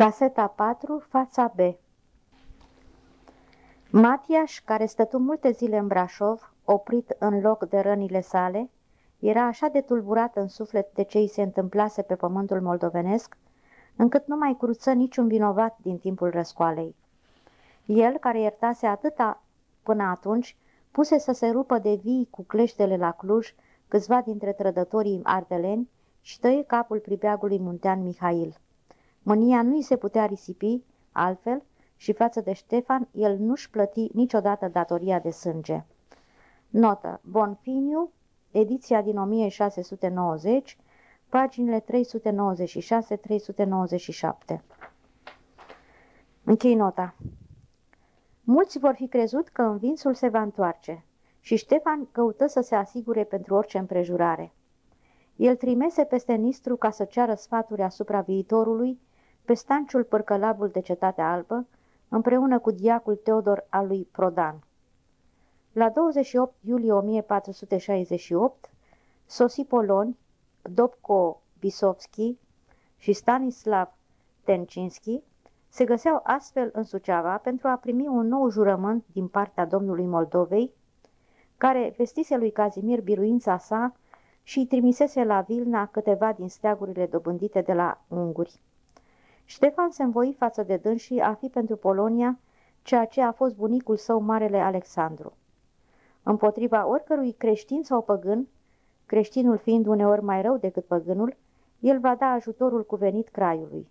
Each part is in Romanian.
Caseta 4, fața B Matiaș, care stătu multe zile în Brașov, oprit în loc de rănile sale, era așa de tulburat în suflet de ce îi se întâmplase pe pământul moldovenesc, încât nu mai cruță niciun vinovat din timpul răscoalei. El, care iertase atâta până atunci, puse să se rupă de vii cu cleștele la Cluj câțiva dintre trădătorii ardeleni și tăie capul pribeagului muntean Mihail. Mânia nu i se putea risipi, altfel, și față de Ștefan, el nu-și plăti niciodată datoria de sânge. Notă. Bonfiniu, ediția din 1690, paginile 396-397. Închei nota. Mulți vor fi crezut că învinsul se va întoarce și Ștefan căută să se asigure pentru orice împrejurare. El trimese peste Nistru ca să ceară sfaturi asupra viitorului pe stanciul părcălabul de cetatea albă, împreună cu diacul Teodor al lui Prodan. La 28 iulie 1468, sosi Poloni, Dobko Bisovski și Stanislav Tencinski se găseau astfel în Suceava pentru a primi un nou jurământ din partea domnului Moldovei, care vestise lui Cazimir biruința sa și îi trimisese la Vilna câteva din steagurile dobândite de la unguri. Ștefan se învoi față de dânsii a fi pentru Polonia ceea ce a fost bunicul său Marele Alexandru. Împotriva oricărui creștin sau păgân, creștinul fiind uneori mai rău decât păgânul, el va da ajutorul cuvenit craiului.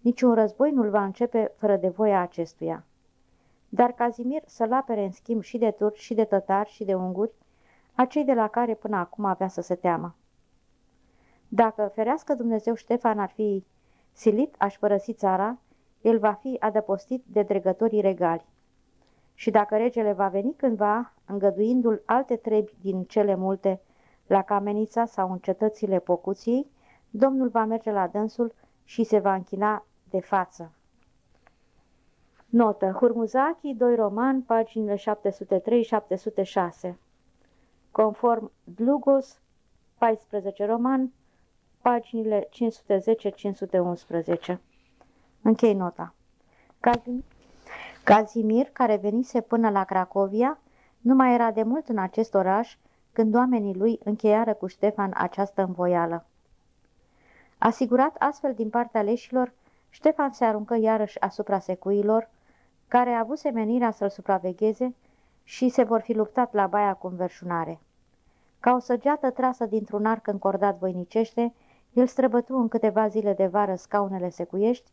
Niciun război nu-l va începe fără de voia acestuia. Dar Cazimir să-l apere în schimb și de turci, și de tătari, și de unguri, acei de la care până acum avea să se teamă. Dacă ferească Dumnezeu Ștefan ar fi Silit aș părăsi țara, el va fi adăpostit de dregătorii regali. Și dacă regele va veni cândva, îngăduindu-l alte trebi din cele multe la Camenița sau în cetățile Pocuției, domnul va merge la dânsul și se va închina de față. Notă. Hurmuzachi, 2 roman, paginile 703-706. Conform Dlugos, 14 roman, paginile 510-511. Închei nota. Cazimir, Cazimir, care venise până la Cracovia, nu mai era de mult în acest oraș când oamenii lui încheiară cu Ștefan această învoială. Asigurat astfel din partea leșilor, Ștefan se aruncă iarăși asupra secuilor, care a avut semenirea să-l supravegheze și se vor fi luptat la baia cu înverșunare. Ca o săgeată trasă dintr-un arc încordat voinicește, el străbătu în câteva zile de vară scaunele secuiești,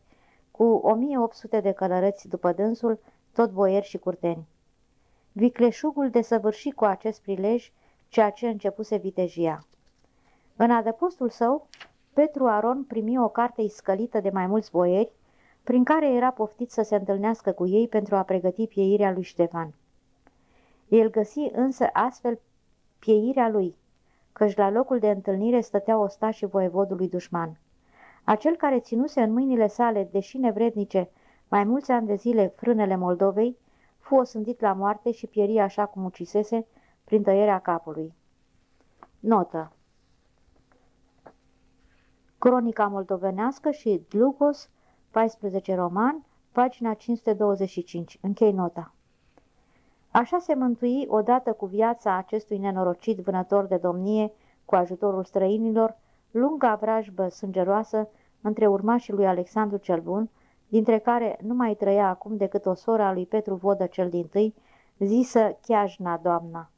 cu 1800 de călărăți după dânsul, tot boieri și curteni. Vicleșugul desăvârși cu acest prilej ceea ce începuse vitejia. În adăpostul său, Petru Aron primi o carte iscălită de mai mulți boieri, prin care era poftit să se întâlnească cu ei pentru a pregăti pieirea lui Ștefan. El găsi însă astfel pieirea lui, căci la locul de întâlnire stătea ostașii voievodului dușman. Acel care ținuse în mâinile sale, deși nevrednice, mai mulți ani de zile frânele Moldovei, fu osândit la moarte și pieri așa cum ucisese prin tăierea capului. Notă Cronica moldovenească și Dlugos, 14 roman, pagina 525. Închei nota. Așa se mântui odată cu viața acestui nenorocit vânător de domnie cu ajutorul străinilor, lunga vrajbă sângeroasă între urmașii lui Alexandru cel Bun, dintre care nu mai trăia acum decât o soră a lui Petru Vodă cel din tâi, zisă Chiajna, doamna.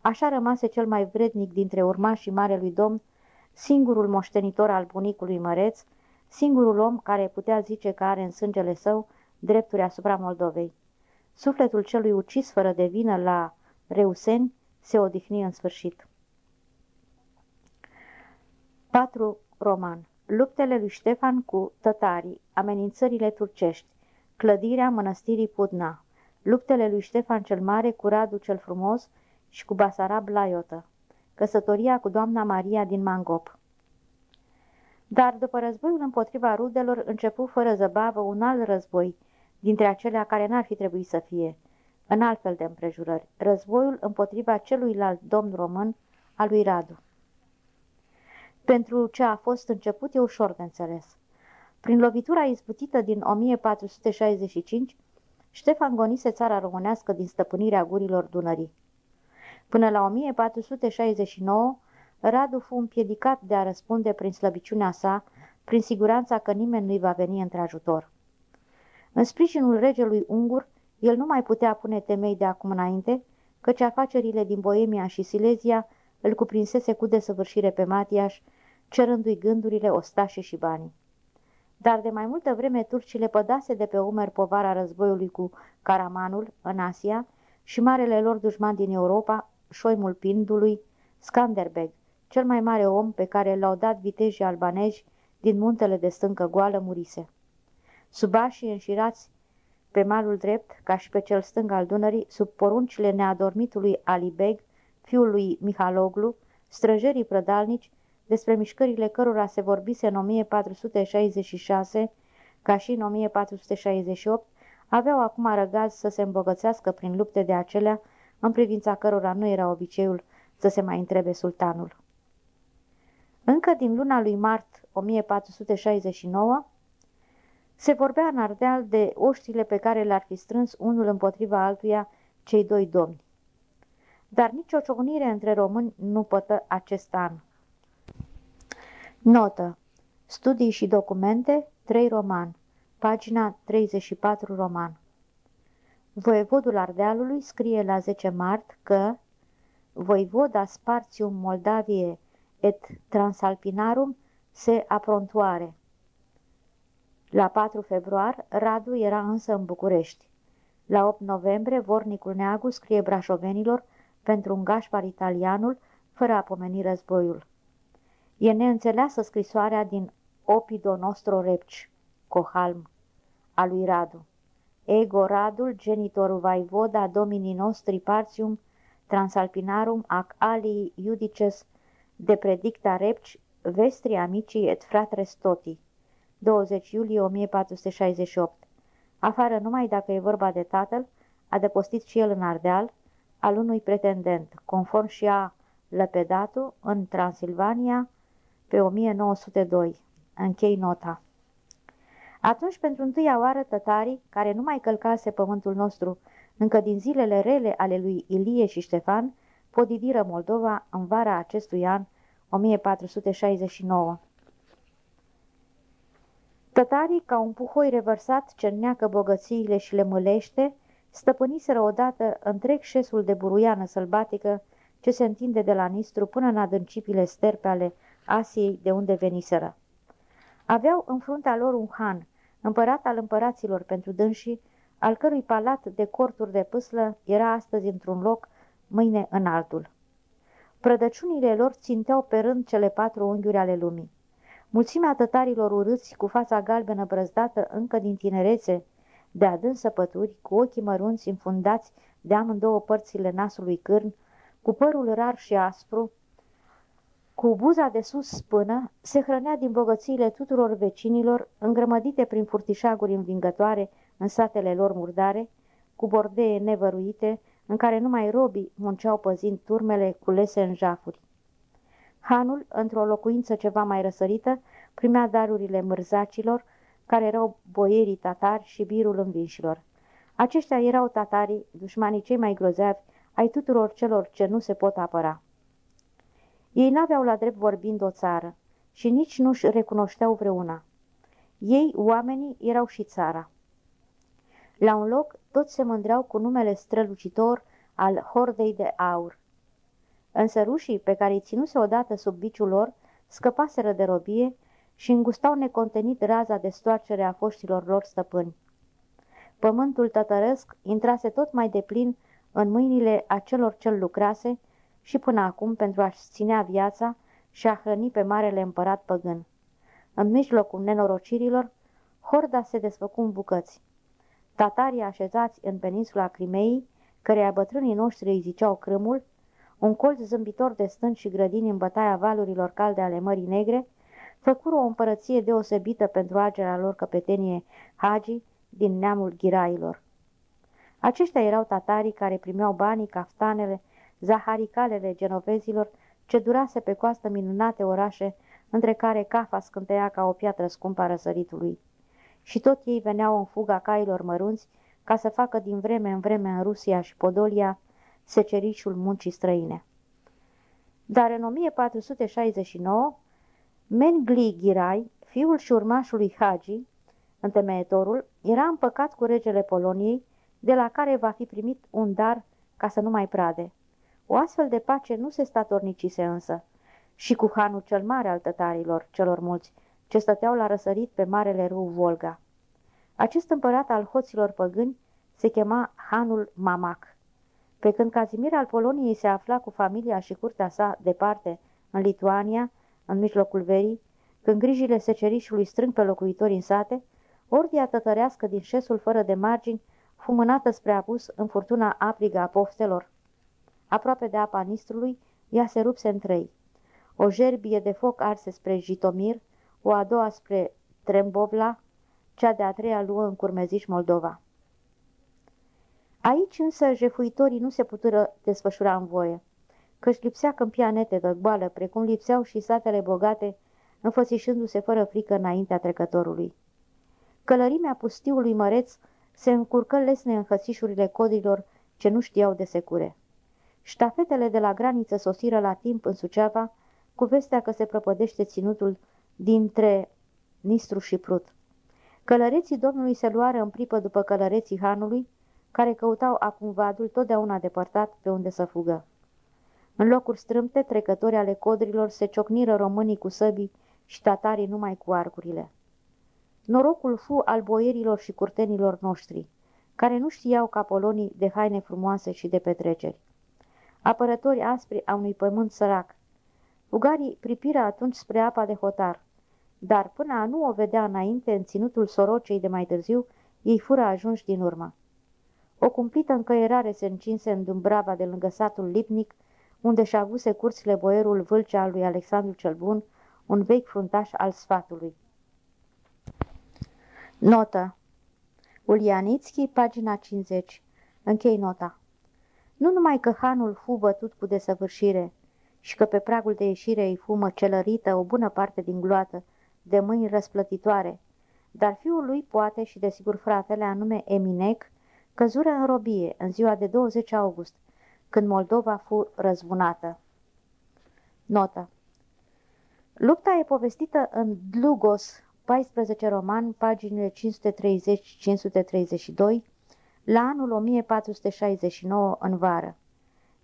Așa rămase cel mai vrednic dintre urmașii Marelui Domn, singurul moștenitor al bunicului Măreț, singurul om care putea zice că are în sângele său drepturi asupra Moldovei. Sufletul celui ucis fără de vină la Reuseni se odihni în sfârșit. 4. Roman Luptele lui Ștefan cu tătarii, amenințările turcești, clădirea mănăstirii Pudna, luptele lui Ștefan cel Mare cu Radu cel Frumos și cu Basarab Laiotă, căsătoria cu doamna Maria din Mangop. Dar după războiul împotriva rudelor începu fără zăbavă un alt război, dintre acelea care n-ar fi trebuit să fie, în altfel de împrejurări, războiul împotriva celuilalt domn român al lui Radu. Pentru ce a fost început e ușor de înțeles. Prin lovitura izbutită din 1465, Ștefan gonise țara românească din stăpânirea gurilor Dunării. Până la 1469, Radu fu împiedicat de a răspunde prin slăbiciunea sa, prin siguranța că nimeni nu-i va veni într-ajutor. În sprijinul regelui ungur, el nu mai putea pune temei de acum înainte, căci afacerile din Boemia și Silezia îl cuprinsese cu desăvârșire pe Matiaș, cerându-i gândurile, ostașe și banii. Dar de mai multă vreme turcile pădase de pe umer povara războiului cu Caramanul în Asia și marele lor dușman din Europa, șoimul Pindului, Skanderbeg, cel mai mare om pe care l-au dat vitejii albanezi din muntele de stâncă goală murise. Subașii înșirați pe malul drept, ca și pe cel stâng al Dunării, sub poruncile neadormitului Ali Beg, fiul lui Mihaloglu, străjerii prădalnici, despre mișcările cărora se vorbise în 1466, ca și în 1468, aveau acum răgaz să se îmbogățească prin lupte de acelea, în privința cărora nu era obiceiul să se mai întrebe sultanul. Încă din luna lui mart 1469, se vorbea în Ardeal de oștile pe care le-ar fi strâns unul împotriva altuia cei doi domni. Dar nicio ciocnire între români nu pătă acest an. Notă. Studii și documente, 3 roman. Pagina 34 roman. Voievodul Ardealului scrie la 10 mart că Voivoda Spartium Moldavie et Transalpinarum se aprontoare. La 4 februar, Radu era însă în București. La 8 noiembrie, vornicul Neagu scrie brașovenilor pentru un gașpar italianul, fără a pomeni războiul. E neînțeleasă scrisoarea din Opido Nostro Repci, Cohalm, a lui Radu. Ego Radul, genitor vaivoda domini nostri partium transalpinarum ac alii iudices de predicta repci vestri amicii et fratres toti. 20 iulie 1468. Afară numai dacă e vorba de tatăl, a depostit și el în Ardeal, al unui pretendent, conform și a Lăpedatu, în Transilvania, pe 1902. Închei nota. Atunci, pentru întâia oară, tătarii, care nu mai călcase pământul nostru încă din zilele rele ale lui Ilie și Ștefan, podidiră Moldova în vara acestui an 1469. Tătarii, ca un puhoi revărsat ce neacă bogățiile și le mâlește, stăpâniseră odată întreg șesul de buruiană sălbatică ce se întinde de la Nistru până în adâncipile sterpe ale Asiei de unde veniseră. Aveau în fruntea lor un han, împărat al împăraților pentru dânsii, al cărui palat de corturi de pâslă era astăzi într-un loc, mâine în altul. Prădăciunile lor ținteau pe rând cele patru unghiuri ale lumii. Mulțimea tătarilor urâți, cu fața galbenă brăzdată încă din tinerețe, de adânc săpături, cu ochii mărunți înfundați de amândouă părțile nasului cârn, cu părul rar și aspru, cu buza de sus spână, se hrănea din bogățiile tuturor vecinilor, îngrămădite prin furtișaguri învingătoare în satele lor murdare, cu bordee nevăruite, în care numai robii munceau păzind turmele culese în jafuri. Hanul, într-o locuință ceva mai răsărită, primea darurile mărzacilor, care erau boierii tatari și birul învinșilor. Aceștia erau tatarii, dușmanii cei mai grozavi, ai tuturor celor ce nu se pot apăra. Ei n-aveau la drept vorbind o țară și nici nu-și recunoșteau vreuna. Ei, oamenii, erau și țara. La un loc, toți se mândreau cu numele strălucitor al hordei de aur. Însă rușii, pe care îi ținuse odată sub biciul lor, scăpaseră de robie și îngustau necontenit raza de stoarcere a foștilor lor stăpâni. Pământul tătărăsc intrase tot mai deplin în mâinile acelor cel lucrase și până acum pentru a-și ținea viața și a hrăni pe marele împărat păgân. În mijlocul nenorocirilor, horda se desfăcu în bucăți. Tatarii așezați în peninsula Crimeii, căreia bătrânii noștri îi ziceau crâmul, un colț zâmbitor de stânci și grădini în bătaia valurilor calde ale Mării Negre, făcură o împărăție deosebită pentru agerea lor căpetenie Hagi din neamul ghirailor. Aceștia erau tatarii care primeau banii, caftanele, zaharicalele genovezilor, ce durase pe coastă minunate orașe între care cafa scânteia ca o piatră scumpă a răsăritului. Și tot ei veneau în fuga cailor mărunți ca să facă din vreme în vreme în Rusia și Podolia secerișul muncii străine. Dar în 1469, Mengli Ghirai, fiul și urmașul lui Hagi, întemeietorul, era împăcat cu regele Poloniei, de la care va fi primit un dar ca să nu mai prade. O astfel de pace nu se statornicise însă și cu hanul cel mare al tătarilor, celor mulți, ce stăteau la răsărit pe marele râu Volga. Acest împărat al hoților păgâni se chema Hanul Mamac. Pe când Cazimir al Poloniei se afla cu familia și curtea sa departe, în Lituania, în mijlocul verii, când grijile secerișului strâng pe locuitori în sate, ordia tătărească din șesul fără de margini, fumânată spre apus în furtuna aprigă a poftelor. Aproape de apa Nistrului, ea se rupse în trei. O gerbie de foc arse spre Jitomir, o a doua spre Trembovla, cea de-a treia luă în Curmeziș Moldova. Aici însă jefuitorii nu se putură desfășura în voie, căci lipsea câmpia netetă, goală, precum lipseau și satele bogate, înfățișându-se fără frică înaintea trecătorului. Călărimea pustiului măreț se încurcă lesne în hățișurile codilor ce nu știau de secure. Ștafetele de la graniță sosiră la timp în Suceava, cu vestea că se prăpădește ținutul dintre Nistru și Prut. Călăreții domnului se luară în pripă după călăreții hanului, care căutau acum vadul totdeauna depărtat pe unde să fugă. În locuri strâmte, trecători ale codrilor se ciocniră românii cu săbii și tatarii numai cu arcurile. Norocul fu al boierilor și curtenilor noștri, care nu știau ca polonii de haine frumoase și de petreceri. Apărători aspri a unui pământ sărac. Fugarii pripiră atunci spre apa de hotar, dar până a nu o vedea înainte în ținutul sorocei de mai târziu, ei fură ajunși din urmă. O cumplită încăierare se încinse în Dumbrava de lângă satul Lipnic, unde și-a avuse curțile boierul Vâlcea al lui Alexandru cel Bun, un vechi fruntaș al sfatului. Notă. Ulianitski, pagina 50 Închei nota. Nu numai că hanul fu bătut cu desăvârșire și că pe pragul de ieșire îi fu măcelărită o bună parte din gloată de mâini răsplătitoare, dar fiul lui poate și desigur fratele anume Eminec căzură în robie în ziua de 20 august, când Moldova fu răzbunată. Notă Lupta e povestită în Dlugos, 14 roman, paginile 530-532, la anul 1469 în vară.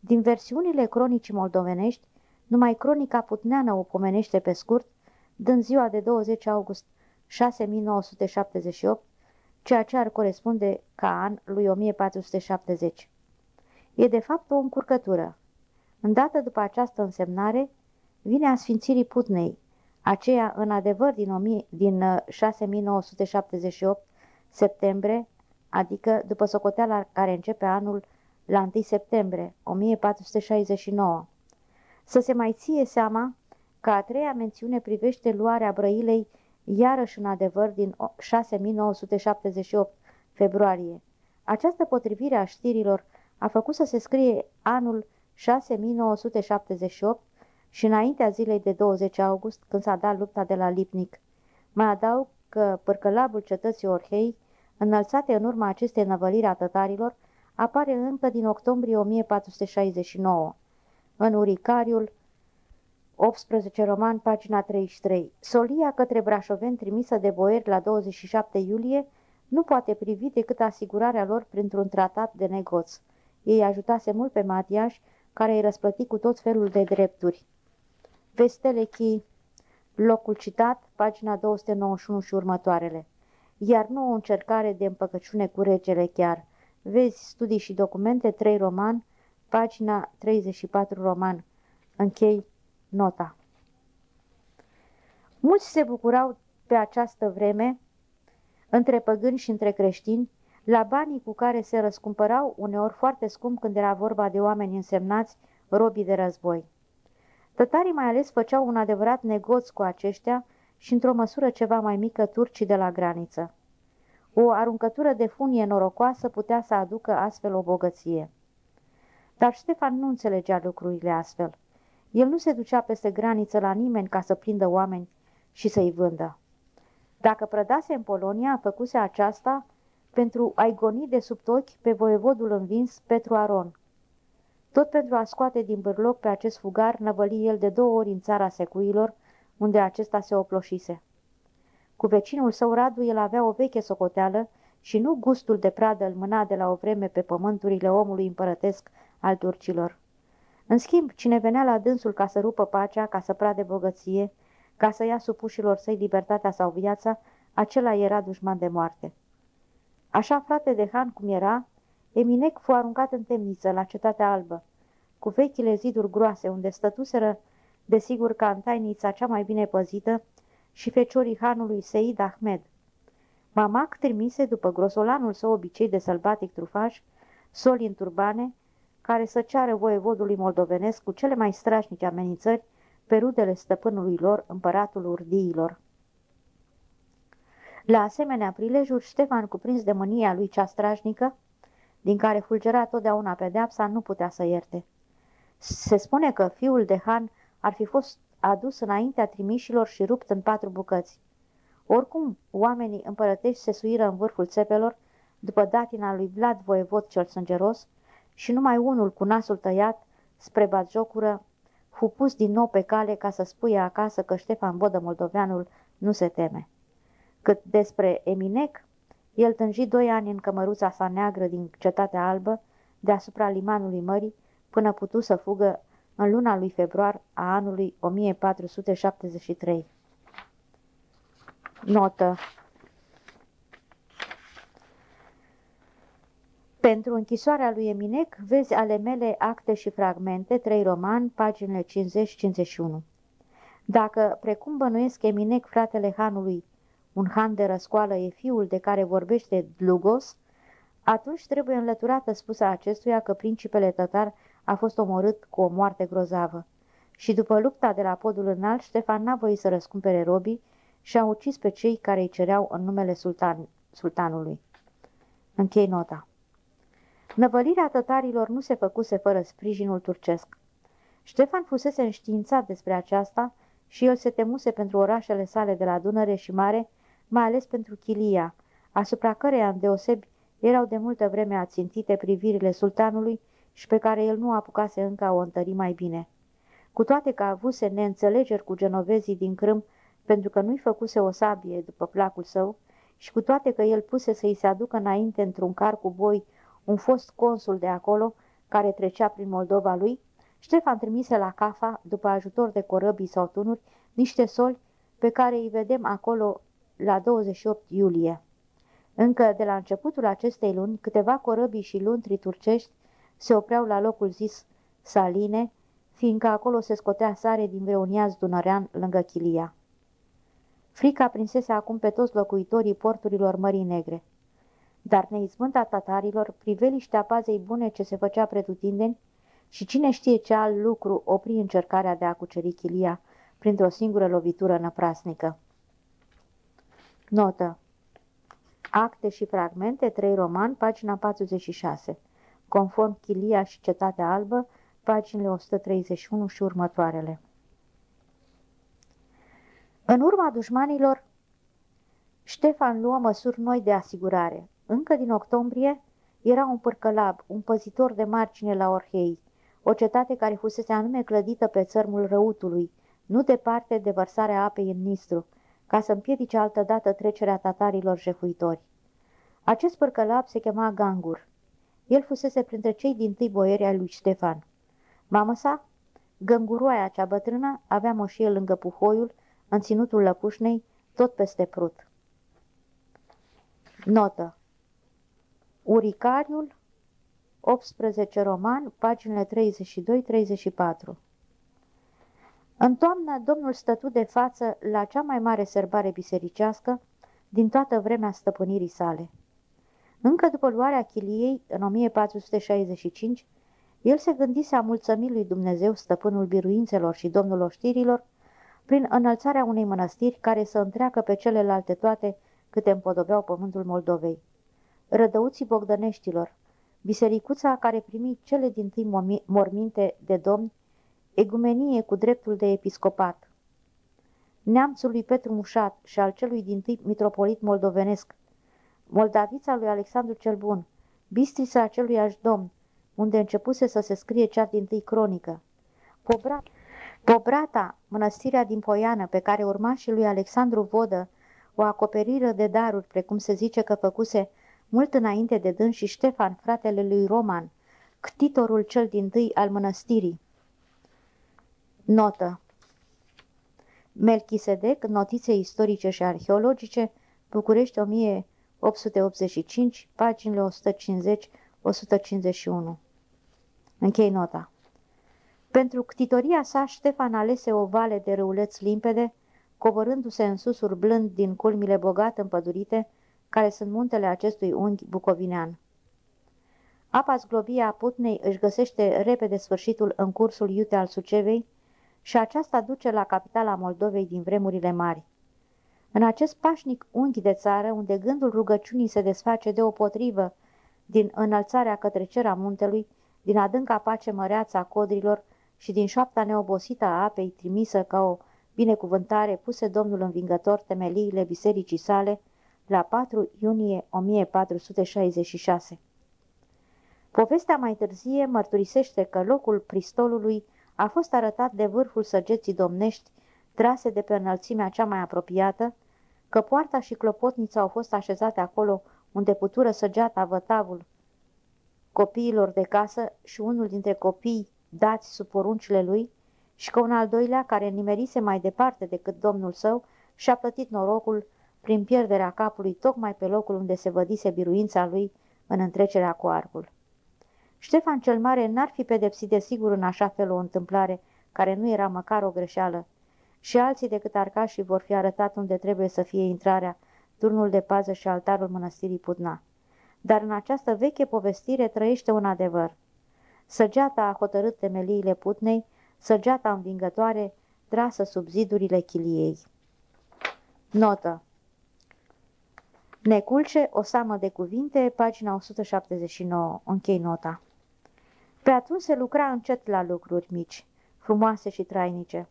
Din versiunile cronicii moldovenești, numai cronica putneană o pomenește pe scurt, dând ziua de 20 august 6978, ceea ce ar corespunde ca an lui 1470. E de fapt o încurcătură. Îndată după această însemnare, vine a Sfințirii Putnei, aceea în adevăr din, 1000, din 6978 uh, septembrie, adică după socoteala care începe anul la 1 septembrie 1469. Să se mai ție seama că a treia mențiune privește luarea Brăilei iarăși în adevăr din 6978 februarie. Această potrivire a știrilor a făcut să se scrie anul 6978 și înaintea zilei de 20 august, când s-a dat lupta de la Lipnic. Mai adaug că părcălabul cetății Orhei, înălțate în urma acestei năvăliri a tătarilor, apare încă din octombrie 1469. În Uricariul 18 roman, pagina 33. Solia către brașoveni trimisă de boieri la 27 iulie nu poate privi decât asigurarea lor printr-un tratat de negoț. Ei ajutase mult pe Matiaș, care îi răsplăti cu tot felul de drepturi. Vestelechi, locul citat, pagina 291 și următoarele. Iar nu o încercare de împăcăciune cu regele chiar. Vezi studii și documente, 3 roman, pagina 34 roman. Închei nota. Mulți se bucurau pe această vreme, între păgâni și între creștini, la banii cu care se răscumpărau uneori foarte scump când era vorba de oameni însemnați, robii de război. Tătarii mai ales făceau un adevărat negoț cu aceștia și într-o măsură ceva mai mică turcii de la graniță. O aruncătură de funie norocoasă putea să aducă astfel o bogăție. Dar Ștefan nu înțelegea lucrurile astfel. El nu se ducea peste graniță la nimeni ca să prindă oameni și să-i vândă. Dacă prădase în Polonia, făcuse aceasta pentru a-i goni de sub ochi pe voievodul învins Petru Aron. Tot pentru a scoate din bârloc pe acest fugar, năvăli el de două ori în țara secuilor, unde acesta se oploșise. Cu vecinul său Radu el avea o veche socoteală și nu gustul de pradă îl mâna de la o vreme pe pământurile omului împărătesc al turcilor. În schimb, cine venea la dânsul ca să rupă pacea, ca să prade bogăție, ca să ia supușilor săi libertatea sau viața, acela era dușman de moarte. Așa, frate de Han cum era, Eminec fu aruncat în temniță la cetatea albă, cu vechile ziduri groase, unde stătuseră, desigur, ca în tainița cea mai bine păzită, și feciorii hanului Seid Ahmed. Mamac trimise, după grosolanul său obicei de sălbatic trufaș, soli în turbane, care să ceară voievodului moldovenesc cu cele mai strașnice amenințări pe rudele stăpânului lor, împăratul urdiilor. La asemenea prilejuri, Ștefan, cuprins de mânia lui cea strașnică, din care fulgera totdeauna pedeapsa, nu putea să ierte. Se spune că fiul de Han ar fi fost adus înaintea trimișilor și rupt în patru bucăți. Oricum, oamenii împărătești se suiră în vârful țepelor, după datina lui Vlad voievod cel sângeros, și numai unul cu nasul tăiat, spre batjocură, fu pus din nou pe cale ca să spuie acasă că Ștefan Bodă Moldoveanul nu se teme. Cât despre Eminec, el tânji doi ani în cămăruța sa neagră din cetatea albă, deasupra limanului mării, până putu să fugă în luna lui februar a anului 1473. Notă Pentru închisoarea lui Eminec vezi ale mele acte și fragmente, trei roman, paginile 50-51. Dacă, precum bănuiesc Eminec, fratele hanului, un han de răscoală e fiul de care vorbește Dlugos, atunci trebuie înlăturată spusa acestuia că principele tătar a fost omorât cu o moarte grozavă. Și după lupta de la podul înalt, Ștefan n-a voit să răscumpere robii și a ucis pe cei care îi cereau în numele sultan, sultanului. Închei nota. Năvălirea tătarilor nu se făcuse fără sprijinul turcesc. Ștefan fusese înștiințat despre aceasta și el se temuse pentru orașele sale de la Dunăre și Mare, mai ales pentru Chilia, asupra căreia îndeosebi erau de multă vreme ațintite privirile sultanului și pe care el nu apucase încă a o întări mai bine. Cu toate că avuse neînțelegeri cu genovezii din Crâm pentru că nu-i făcuse o sabie după placul său și cu toate că el puse să-i se aducă înainte într-un car cu boi un fost consul de acolo care trecea prin Moldova lui, Ștefan trimise la Cafa, după ajutor de corăbii sau tunuri, niște soli pe care îi vedem acolo la 28 iulie. Încă de la începutul acestei luni, câteva corăbii și luntri turcești se opreau la locul zis Saline, fiindcă acolo se scotea sare din vreun iaz dunărean lângă Chilia. Frica prinsese acum pe toți locuitorii porturilor Mării Negre. Dar neizmânta tatarilor, priveliștea pazei bune ce se făcea pretutindeni și cine știe ce alt lucru opri încercarea de a cuceri Chilia printr-o singură lovitură năprasnică. Notă Acte și fragmente, 3 roman, pagina 46 conform Chilia și Cetatea Albă, paginile 131 și următoarele. În urma dușmanilor, Ștefan luă măsuri noi de asigurare. Încă din octombrie era un pârcălab, un păzitor de margine la Orhei, o cetate care fusese anume clădită pe țărmul Răutului, nu departe de vărsarea apei în Nistru, ca să împiedice altădată trecerea tatarilor jefuitori. Acest pârcălab se chema Gangur. El fusese printre cei din tâi boieri ai lui Ștefan. Mamă sa, gânguroaia cea bătrână, avea moșie lângă puhoiul, în ținutul lăpușnei, tot peste prut. Notă Uricariul, 18 roman, paginile 32-34 În toamnă, domnul stătu de față la cea mai mare sărbare bisericească din toată vremea stăpânirii sale. Încă după luarea chiliei, în 1465, el se gândise a mulțămi lui Dumnezeu, stăpânul biruințelor și domnul oștirilor, prin înălțarea unei mănăstiri care să întreacă pe celelalte toate câte împodobeau pământul Moldovei. Rădăuții bogdăneștilor, bisericuța care primi cele din tâi morminte de domni, egumenie cu dreptul de episcopat. Neamțul lui Petru Mușat și al celui din tâi mitropolit moldovenesc, Moldavița lui Alexandru cel Bun, Bistrița acelui domn, unde începuse să se scrie cea din tâi cronică. Pobra... Pobrata, mănăstirea din Poiană, pe care urmașii lui Alexandru Vodă o acoperiră de daruri, precum se zice că făcuse mult înainte de dâns și Ștefan, fratele lui Roman, ctitorul cel din tâi al mănăstirii. Notă Melchisedec, notițe istorice și arheologice, București 1885, paginile 150-151. Închei nota. Pentru ctitoria sa, Ștefan alese o vale de râuleț limpede, coborându-se în susuri blând din culmile bogat împădurite, care sunt muntele acestui unghi bucovinean. Apa zglobie a Putnei își găsește repede sfârșitul în cursul iute al Sucevei și aceasta duce la capitala Moldovei din vremurile mari. În acest pașnic unghi de țară, unde gândul rugăciunii se desface de o potrivă din înălțarea către cera muntelui, din adânca pace măreața codrilor și din șoapta neobosită a apei trimisă ca o binecuvântare, puse Domnul învingător temeliile bisericii sale la 4 iunie 1466. Povestea mai târzie mărturisește că locul pristolului a fost arătat de vârful săgeții domnești trase de pe înălțimea cea mai apropiată, că poarta și clopotnița au fost așezate acolo unde putură săgeata vătavul copiilor de casă și unul dintre copii dați sub poruncile lui și că un al doilea, care nimerise mai departe decât domnul său, și-a plătit norocul prin pierderea capului tocmai pe locul unde se vădise biruința lui în întrecerea cu arbul. Ștefan cel Mare n-ar fi pedepsit de sigur în așa fel o întâmplare care nu era măcar o greșeală și alții decât arcașii vor fi arătat unde trebuie să fie intrarea, turnul de pază și altarul mănăstirii Putna. Dar în această veche povestire trăiește un adevăr. Săgeata a hotărât temeliile Putnei, săgeata învingătoare, trasă sub zidurile chiliei. Notă Neculce, o samă de cuvinte, pagina 179, închei nota. Pe atunci se lucra încet la lucruri mici, frumoase și trainice.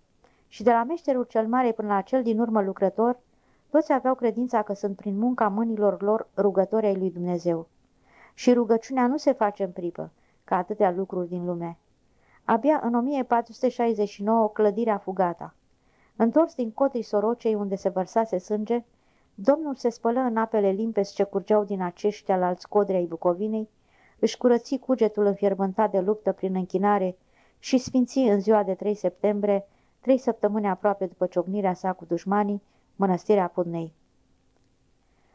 Și de la meșterul cel mare până la cel din urmă lucrător, toți aveau credința că sunt prin munca mâinilor lor rugători ai lui Dumnezeu. Și rugăciunea nu se face în pripă, ca atâtea lucruri din lume. Abia în 1469 clădirea fugata. Întors din cotrii sorocei unde se vărsase sânge, Domnul se spălă în apele limpezi ce curgeau din aceștia la alți codri ai Bucovinei, își curăți cugetul înfierbântat de luptă prin închinare și sfinți în ziua de 3 septembrie, trei săptămâni aproape după ciocnirea sa cu dușmanii, mănăstirea Pudnei.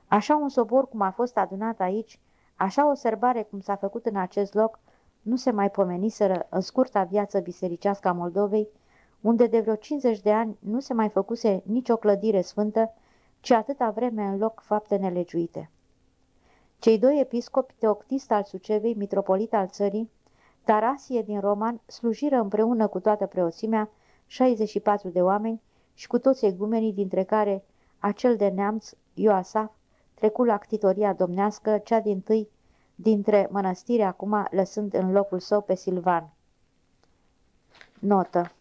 Așa un sobor cum a fost adunat aici, așa o serbare cum s-a făcut în acest loc, nu se mai pomeniseră în scurta viață bisericească a Moldovei, unde de vreo 50 de ani nu se mai făcuse nicio clădire sfântă, ci atâta vreme în loc fapte nelegiuite. Cei doi episcopi, Teoctist al Sucevei, mitropolit al țării, Tarasie din Roman, slujiră împreună cu toată preoțimea 64 de oameni și cu toți egumenii, dintre care acel de neamț, Ioasaf, trecut la ctitoria domnească, cea din tâi dintre mănăstiri, acum lăsând în locul său pe Silvan. Notă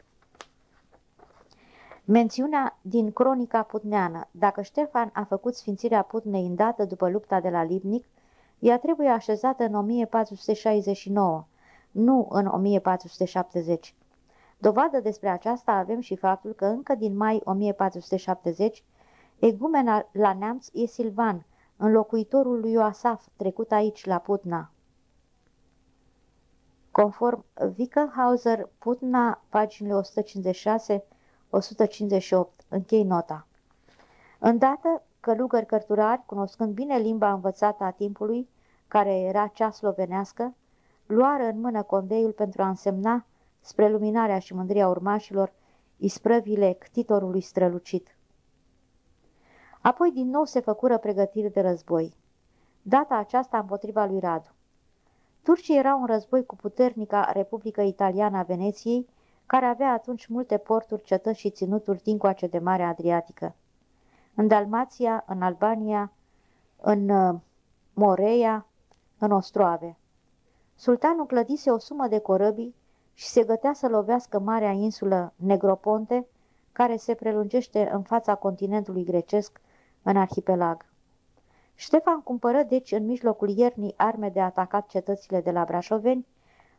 Mențiunea din cronica putneană. Dacă Ștefan a făcut sfințirea Putnei îndată după lupta de la Libnic, ea trebuie așezată în 1469, nu în 1470. Dovadă despre aceasta avem și faptul că încă din mai 1470, egumena la neamț e Silvan, înlocuitorul lui Ioasaf, trecut aici la Putna. Conform Wickelhauser, Putna, paginile 156 158. Închei nota. Îndată, călugări cărturari, cunoscând bine limba învățată a timpului, care era cea slovenească, luară în mână condeiul pentru a însemna, spre luminarea și mândria urmașilor, isprăvile ctitorului strălucit. Apoi din nou se făcură pregătiri de război. Data aceasta împotriva lui Radu. Turcii erau în război cu puternica Republică Italiană a Veneției, care avea atunci multe porturi, cetăți și ținuturi dincoace de Marea Adriatică. În Dalmația, în Albania, în uh, Moreia, în Ostroave. Sultanul clădise o sumă de corăbii și se gătea să lovească marea insulă Negroponte, care se prelungește în fața continentului grecesc în arhipelag. Ștefan cumpără deci în mijlocul iernii arme de atacat cetățile de la Brașoveni,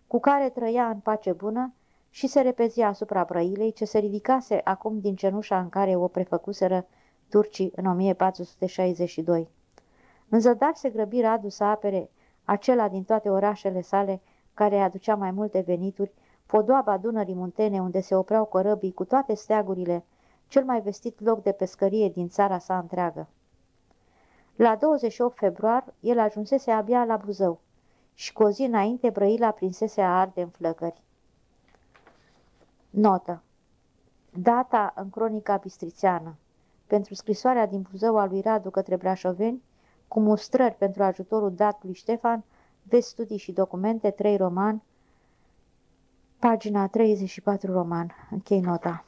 cu care trăia în pace bună și se repezia asupra Brăilei, ce se ridicase acum din cenușa în care o prefăcuseră turcii în 1462. În zădar se grăbi Radu să apere acela din toate orașele sale care aducea mai multe venituri, podoaba Dunării Muntene, unde se opreau corăbii cu toate steagurile, cel mai vestit loc de pescărie din țara sa întreagă. La 28 februar, el ajunsese abia la Buzău și cu o zi înainte Brăila prinsese a arde în flăcări. Notă Data în cronica bistrițeană pentru scrisoarea din Buzău a lui Radu către Brașoveni, cu mustrări pentru ajutorul dat lui Ștefan, vezi studii și documente, 3 roman, pagina 34 roman, închei nota.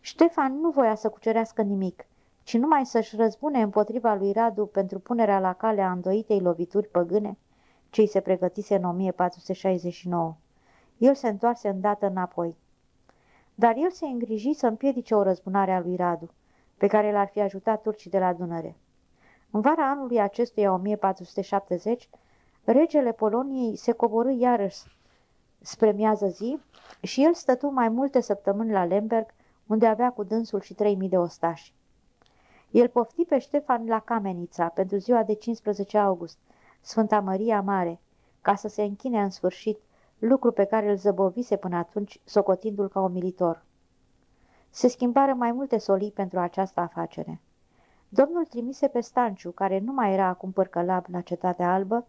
Ștefan nu voia să cucerească nimic, ci numai să-și răzbune împotriva lui Radu pentru punerea la cale a îndoitei lovituri păgâne, ce se pregătise în 1469. El se întoarse îndată înapoi. Dar el se îngriji să împiedice o răzbunare a lui Radu, pe care l-ar fi ajutat turcii de la Dunăre. În vara anului acestuia 1470, regele Poloniei se coborâ iarăși spre miază zi și el stătu mai multe săptămâni la Lemberg, unde avea cu dânsul și 3000 de ostași. El pofti pe Ștefan la Camenița pentru ziua de 15 august, Sfânta Maria Mare, ca să se închine în sfârșit, lucru pe care îl zăbovise până atunci, socotindu-l ca militor. Se schimbară mai multe solii pentru această afacere. Domnul trimise pe Stanciu, care nu mai era acum părcălab la Cetatea Albă,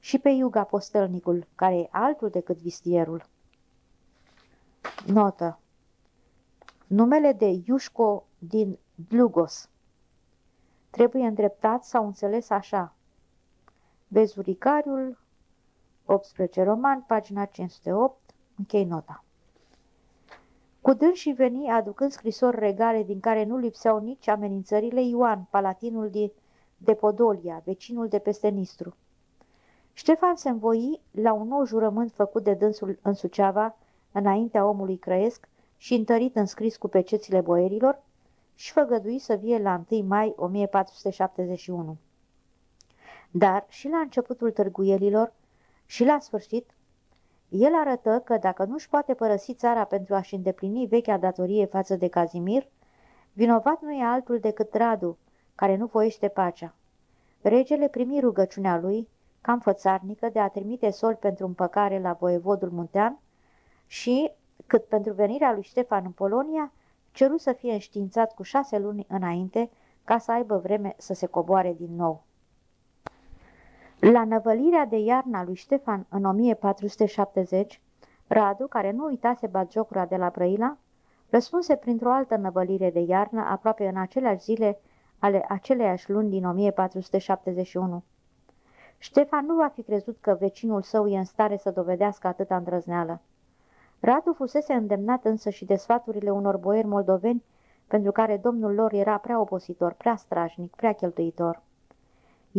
și pe Iuga Postelnicul, care e altul decât vistierul. Notă Numele de Iușco din Dlugos trebuie îndreptat sau înțeles așa. Bezuricariul, 18 roman, pagina 508, închei nota. Cu dânsii veni aducând scrisori regale din care nu lipseau nici amenințările Ioan, palatinul de, de Podolia, vecinul de peste Nistru. Ștefan se învoi la un nou jurământ făcut de dânsul în Suceava, înaintea omului crăiesc și întărit în scris cu pecețile boierilor, și făgădui să vie la 1 mai 1471. Dar și la începutul târguielilor și la sfârșit, el arătă că dacă nu-și poate părăsi țara pentru a-și îndeplini vechea datorie față de Cazimir, vinovat nu e altul decât Radu, care nu voiește pacea. Regele primi rugăciunea lui, cam fățarnică, de a trimite sol pentru împăcare la voievodul muntean și, cât pentru venirea lui Ștefan în Polonia, ceru să fie înștiințat cu șase luni înainte ca să aibă vreme să se coboare din nou. La năvălirea de iarna lui Ștefan în 1470, Radu, care nu uitase batjocura de la Brăila, răspunse printr-o altă năvălire de iarnă aproape în aceleași zile ale aceleiași luni din 1471. Ștefan nu va fi crezut că vecinul său e în stare să dovedească atâta îndrăzneală. Radu fusese îndemnat însă și de sfaturile unor boieri moldoveni pentru care domnul lor era prea opositor, prea strașnic, prea cheltuitor.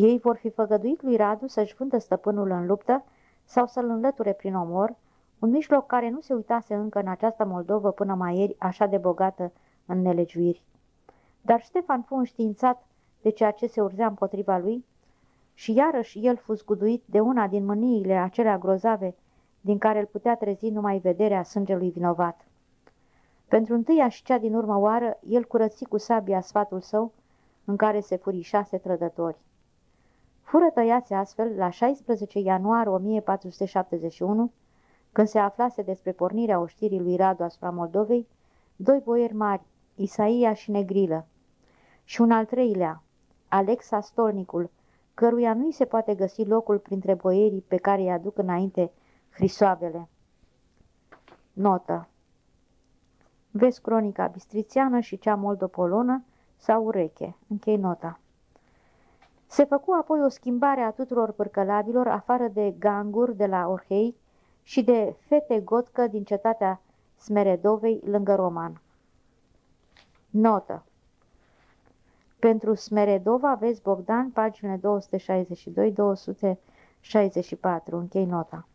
Ei vor fi făgăduit lui Radu să-și vândă stăpânul în luptă sau să-l înlăture prin omor, un mijloc care nu se uitase încă în această Moldovă până mai ieri așa de bogată în nelegiuiri. Dar Ștefan fu înștiințat de ceea ce se urzea împotriva lui și iarăși el fu zguduit de una din mâniile acelea grozave din care îl putea trezi numai vederea sângelui vinovat. Pentru întâia și cea din urmă oară, el curăți cu sabia sfatul său, în care se furișase trădători. Fură tăiați astfel, la 16 ianuarie 1471, când se aflase despre pornirea oștirii lui Radu asupra Moldovei, doi boieri mari, Isaia și Negrilă, și un al treilea, Alexa Stolnicul, căruia nu-i se poate găsi locul printre boierii pe care îi aduc înainte Hrisoavele. Notă Vezi cronica bistrițiană și cea moldopolonă sau ureche. Închei nota. Se făcu apoi o schimbare a tuturor părcălabilor, afară de ganguri de la Orhei și de fete gotcă din cetatea Smeredovei, lângă Roman. Notă Pentru Smeredova vezi Bogdan, paginile 262-264. Închei nota.